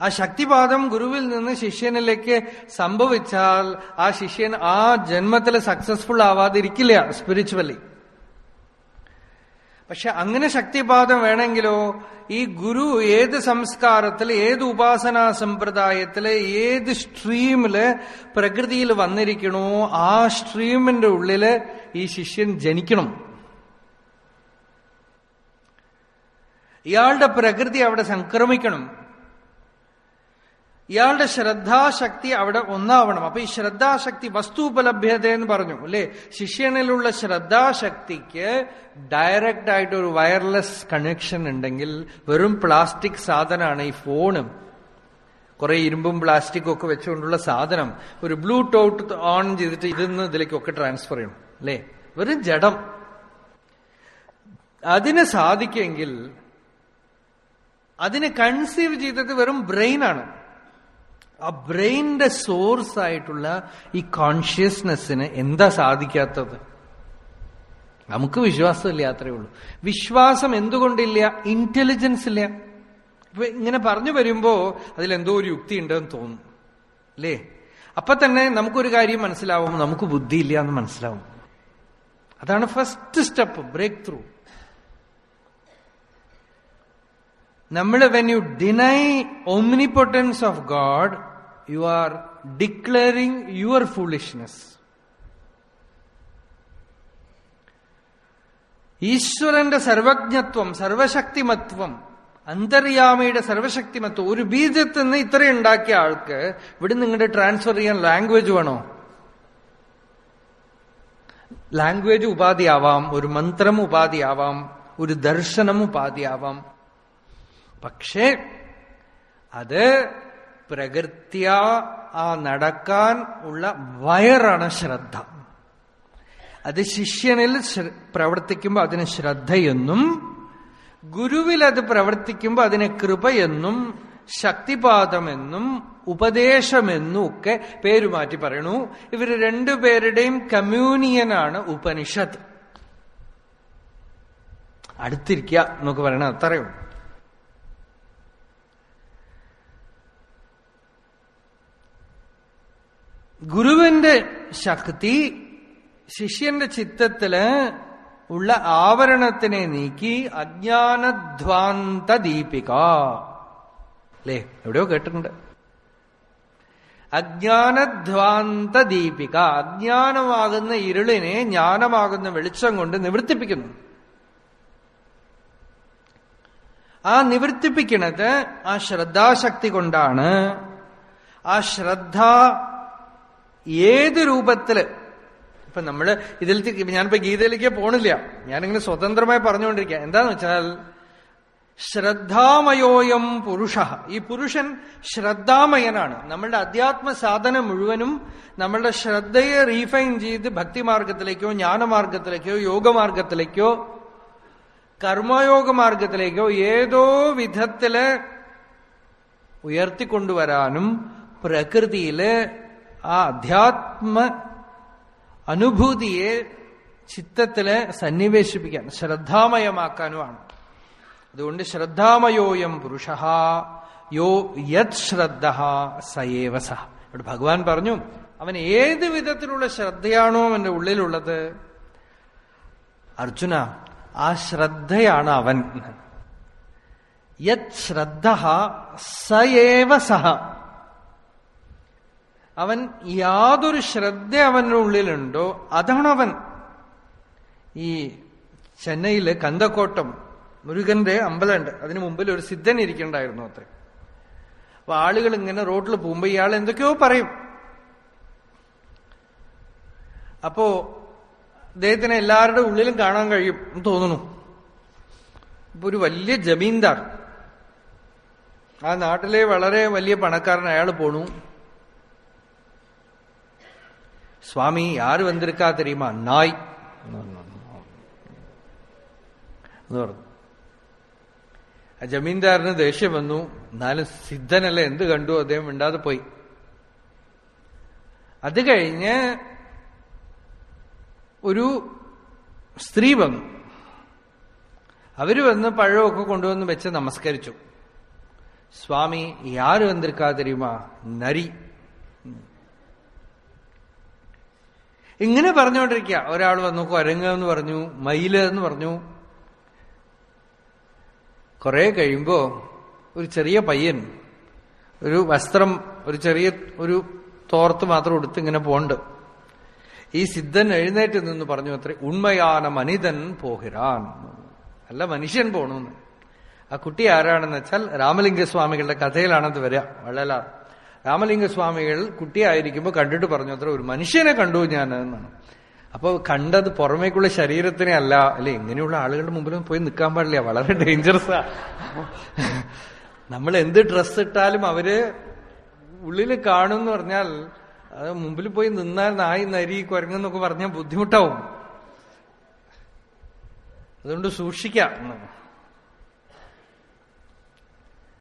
Speaker 1: ആ ശക്തിപാദം ഗുരുവിൽ നിന്ന് ശിഷ്യനിലേക്ക് സംഭവിച്ചാൽ ആ ശിഷ്യൻ ആ ജന്മത്തിൽ സക്സസ്ഫുൾ ആവാതിരിക്കില്ല സ്പിരിച്വലി പക്ഷെ അങ്ങനെ ശക്തിപാദം വേണമെങ്കിലോ ഈ ഗുരു ഏത് സംസ്കാരത്തിൽ ഏത് ഉപാസനാ സമ്പ്രദായത്തിൽ ഏത് സ്ട്രീമിൽ പ്രകൃതിയിൽ വന്നിരിക്കണോ ആ സ്ട്രീമിന്റെ ഉള്ളിൽ ഈ ശിഷ്യൻ ജനിക്കണം. ഇയാളുടെ പ്രകൃതി അവിടെ സംക്രമിക്കണം. ഇയാളുടെ ശ്രദ്ധാശക്തി അവിടെ ഒന്നാവണം. അപ്പൊ ഈ ശ്രദ്ധാശക്തി വസ്തുപലഭ്യത എന്ന് പറഞ്ഞു അല്ലെ? ശിഷ്യനിലുള്ള ശ്രദ്ധാശക്തിക്ക് ഡയറക്റ്റ് ആയിട്ട് ഒരു വയർലെസ് കണക്ഷൻ ഉണ്ടെങ്കിൽ വെറും പ്ലാസ്റ്റിക് സാധനമാണ് ഈ ഫോണും കുറെ ഇരുമ്പും പ്ലാസ്റ്റിക്കും ഒക്കെ വെച്ചുകൊണ്ടുള്ള സാധനം. ഒരു ബ്ലൂടൂത്ത് ഓൺ ചെയ്തിട്ട് ഇതിന്ന് ഇതിലേക്കൊക്കെ ട്രാൻസ്ഫർ ചെയ്യണം അല്ലേ? വെറും ജഡം. അതിന് സാധിക്കുമെങ്കിൽ അതിനെ കൺസീവ് ചെയ്തത് വെറും ബ്രെയിനാണ് ആ ബ്രെയിനിന്റെ സോഴ്സ് ആയിട്ടുള്ള ഈ കോൺഷ്യസ്നെസ്സിന് എന്താ സാധിക്കാത്തത്? നമുക്ക് വിശ്വാസമില്ല അത്രേ ഉള്ളൂ. വിശ്വാസം എന്തുകൊണ്ടില്ല? ഇന്റലിജൻസ് ഇല്ല. ഇപ്പൊ ഇങ്ങനെ പറഞ്ഞു വരുമ്പോ അതിലെന്തോ ഒരു യുക്തി ഉണ്ടെന്ന് തോന്നും. അല്ലേ? അപ്പൊ തന്നെ നമുക്കൊരു കാര്യം മനസ്സിലാവും നമുക്ക് ബുദ്ധിയില്ല എന്ന് മനസ്സിലാവും. അതാണ് ഫസ്റ്റ് സ്റ്റെപ്പ് ബ്രേക്ക് ത്രൂ നമ്മൾ when you deny omnipotence of God you are declaring your foolishness ഈശ്വരന്റെ സർവജ്ഞത്വം സർവശക്തിമത്വം അന്തര്യാമയുടെ സർവശക്തിമത്വം ഒരു ബീജത്തിൽ നിന്ന് ഇത്രയും ഉണ്ടാക്കിയ ആൾക്ക് ഇവിടെ നിങ്ങളുടെ ട്രാൻസ്ഫർ ചെയ്യാൻ ലാംഗ്വേജ് വേണോ? ലാംഗ്വേജ് ഉപാധിയാവാം ഒരു മന്ത്രം ഉപാധിയാവാം ഒരു ദർശനം ഉപാധിയാവാം. പക്ഷേ അത് പ്രകൃത്യ ആ നടക്കാൻ ഉള്ള വയറാണ് ശ്രദ്ധ. അത് ശിഷ്യനിൽ പ്രവർത്തിക്കുമ്പോൾ അതിന് ശ്രദ്ധയെന്നും ഗുരുവിൽ അത് പ്രവർത്തിക്കുമ്പോൾ അതിന് കൃപയെന്നും ശക്തിപാതമെന്നും ഉപദേശമെന്നും ഒക്കെ പേര് മാറ്റി പറയണു. ഇവർ രണ്ടുപേരുടെയും കമ്മ്യൂണിയനാണ് ഉപനിഷത്ത്. അടുത്തിരിക്കുക എന്നൊക്കെ പറയണത് അത്രയും ഗുരുവിന്റെ ശക്തി ശിഷ്യന്റെ ചിത്തത്തിൽ ഉള്ള ആവരണത്തിനെ നീക്കി അജ്ഞാനധ്വാന്ത ദീപിക അല്ലേ? എവിടെയോ കേട്ടിട്ടുണ്ട്. അജ്ഞാനധ്വാന്ത ദീപിക അജ്ഞാനമാകുന്ന ഇരുളിനെ ജ്ഞാനമാകുന്ന വെളിച്ചം കൊണ്ട് നിവർത്തിപ്പിക്കുന്നു. ആ നിവർത്തിപ്പിക്കുന്നത് ആ ശ്രദ്ധാശക്തി കൊണ്ടാണ്. ആ ശ്രദ്ധ ഏത് രൂപത്തിൽ? ഇപ്പൊ നമ്മൾ ഇതിൽ ഞാനിപ്പോ ഗീതയിലേക്ക് പോണില്ല. ഞാനിങ്ങനെ സ്വതന്ത്രമായി പറഞ്ഞുകൊണ്ടിരിക്കുക എന്താന്ന് വെച്ചാൽ ശ്രദ്ധാമയോയം പുരുഷ. ഈ പുരുഷൻ ശ്രദ്ധാമയനാണ്. നമ്മളുടെ അധ്യാത്മ സാധന മുഴുവനും നമ്മളുടെ ശ്രദ്ധയെ റീഫൈൻ ചെയ്ത് ഭക്തിമാർഗത്തിലേക്കോ ജ്ഞാനമാർഗത്തിലേക്കോ യോഗമാർഗത്തിലേക്കോ കർമ്മയോഗ മാർഗത്തിലേക്കോ ഏതോ വിധത്തിൽ ഉയർത്തിക്കൊണ്ടുവരാനും പ്രകൃതിയിൽ ആ അധ്യാത്മ അനുഭൂതിയെ ചിത്തത്തിൽ സന്നിവേശിപ്പിക്കാൻ ശ്രദ്ധാമയമാക്കാനുമാണ്. അതുകൊണ്ട് ശ്രദ്ധാമയോയം പുരുഷ യോ യത് ശ്രദ്ധ സയേവ സഹ. ഇവിടെ ഭഗവാൻ പറഞ്ഞു അവൻ ഏത് വിധത്തിലുള്ള ശ്രദ്ധയാണോ അവന്റെ ഉള്ളിലുള്ളത് അർജുന ആ ശ്രദ്ധയാണ് അവൻ. യത് ശ്രദ്ധ സയേവ സഹ. അവൻ യാതൊരു ശ്രദ്ധ അവന്റെ ഉള്ളിലുണ്ടോ? അതാണ് അവൻ. ഈ ചെന്നൈയിലെ കന്തക്കോട്ടം മുരുകന്റെ അമ്പലമുണ്ട്. അതിനു മുമ്പിൽ ഒരു സിദ്ധൻ ഇരിക്കണ്ടായിരുന്നു അത്രേ. അപ്പൊ ആളുകൾ ഇങ്ങനെ റോഡിൽ പോകുമ്പോ ഇയാൾ എന്തൊക്കെയോ പറയും. അപ്പോ അദ്ദേഹത്തിന് എല്ലാവരുടെ ഉള്ളിലും കാണാൻ കഴിയും എന്ന് തോന്നുന്നു. ഇപ്പൊ ഒരു വലിയ ജമീന്ദാർ. ആ നാട്ടിലെ വളരെ വലിയ പണക്കാരൻ അയാൾ പോണു. സ്വാമി யார் வந்திருக்கா தெரியுமா നായ്. ജമീന്ദാരന് ദേഷ്യം വന്നു. എന്നാലും സിദ്ധനല്ല എന്ത് കണ്ടു? അദ്ദേഹം മിണ്ടാതെ പോയി. അത് കഴിഞ്ഞ് ഒരു സ്ത്രീ വന്നു. അവർ വന്ന് പഴമൊക്കെ കൊണ്ടുവന്ന് വെച്ച് നമസ്കരിച്ചു. സ്വാമി യാര് വന്നിരിക്കാ തെരിയുമാ നരി. ഇങ്ങനെ പറഞ്ഞുകൊണ്ടിരിക്കുക ഒരാൾ വന്നു കൊരങ്ങ എന്ന് പറഞ്ഞു മയിൽ എന്ന് പറഞ്ഞു. കുറെ കഴിയുമ്പോ ഒരു ചെറിയ പയ്യൻ ഒരു വസ്ത്രം ഒരു ചെറിയ ഒരു തോർത്ത് മാത്രം എടുത്ത് ഇങ്ങനെ പോണ്ട്. ഈ സിദ്ധൻ എഴുന്നേറ്റ് നിന്ന് പറഞ്ഞു അത്രേ ഉണ്മയാന മനിതൻ പോഹിരാൻ. അല്ല മനുഷ്യൻ പോണെന്ന്. ആ കുട്ടി ആരാണെന്ന് വെച്ചാൽ രാമലിംഗസ്വാമികളുടെ കഥയിലാണത് വരിക. വള്ളലാർ രാമലിംഗസ്വാമികൾ കുട്ടിയായിരിക്കുമ്പോൾ കണ്ടിട്ട് പറഞ്ഞു അത്ര ഒരു മനുഷ്യനെ കണ്ടു ഞാൻ എന്നാണ്. അപ്പൊ കണ്ടത് പുറമേക്കുള്ള ശരീരത്തിനെ അല്ല അല്ലെ ഇങ്ങനെയുള്ള ആളുകളുടെ മുമ്പിലും പോയി നിൽക്കാൻ പാടില്ല വളരെ ഡേഞ്ചറസാ നമ്മൾ എന്ത് ഡ്രസ് ഇട്ടാലും അവർ ഉള്ളിൽ കാണും എന്ന് പറഞ്ഞാൽ അത് മുമ്പിൽ പോയി നിന്നാൽ നായി നരി കുരങ്ങെന്നൊക്കെ പറഞ്ഞാൽ ബുദ്ധിമുട്ടാവും. അതുകൊണ്ട് സൂക്ഷിക്കാം.